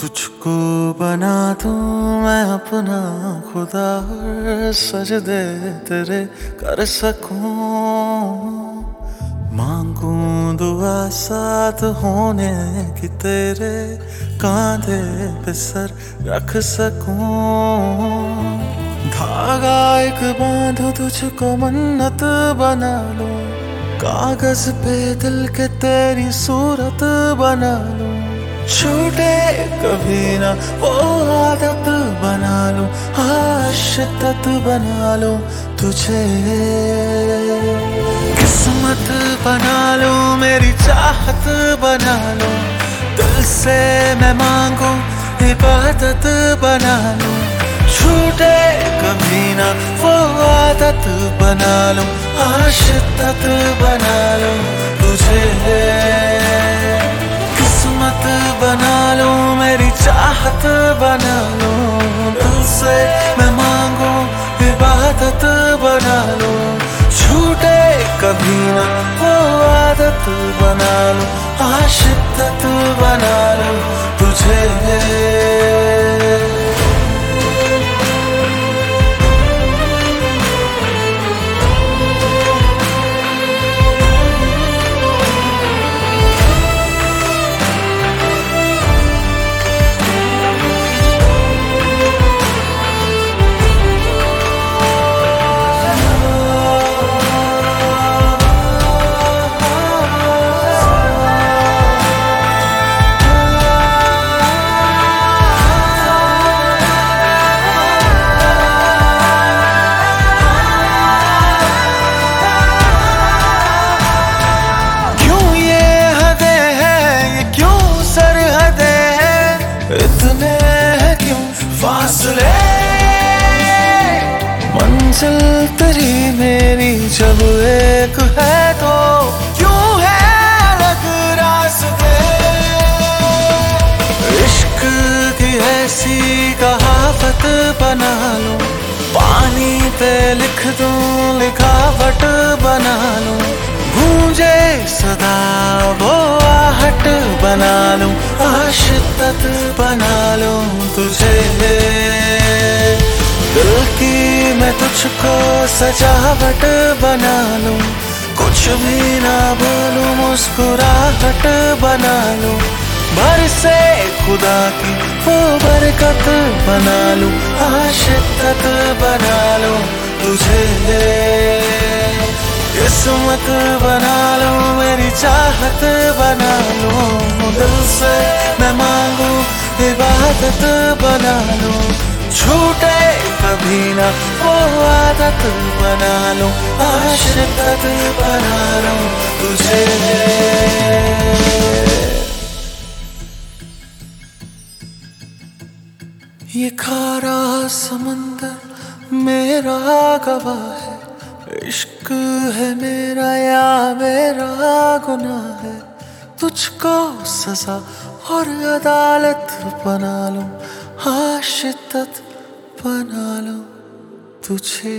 तुझको बना दूँ मैं अपना खुदा और सजदे तेरे कर सकूँ। मांगू दुआ साथ होने की तेरे कांधे पे सर रख सकूँ। धागा एक बांधो, तुझको मन्नत बना लो। कागज़ पे दिल के तेरी सूरत बना लो। छूटे कभी ना, वो आदत बना लो, आशिकत बना लो तुझे। किस्मत बना लो, मेरी चाहत बना लो, दिल से मैं मांगू इबादत बना लो। छूटे कभी ना, वो आदत बना लो, आशिकत बना लो। चाहत बना लो तुझसे मैं मांगू इबादत बना लो। छूटे कभी ना, वो आदत बना लो आशिकत बना लो तुझे। इतने हैं क्यों फासले? मंजिल तेरी मेरी जब एक है तो क्यों है अलग रास्ते? इश्क की ऐसी कहावत बना लो, पानी पे लिख दूँ लिखावट बना आशिकत बना तुझे। दिल की मैं तुझको सजावट बना कुछ भी ना बोलूँ, मुस्कुराहट बना भर से खुदा की वो बरकत बना लूँ आशिकत बना लूँ तुझे। किस्मत बना लो चाहत बना लो दिल से मैं मांगू, इबादत बना लो। छूटे कभी ना, वो आदत बना लो। आशिकत बना लो तुझे। ये खारा समंदर मेरा गवाह है। इश्क है मेरा या मेरा गुना है, तुझको सजा और अदालत बना लो हाँ बना लो तुझे।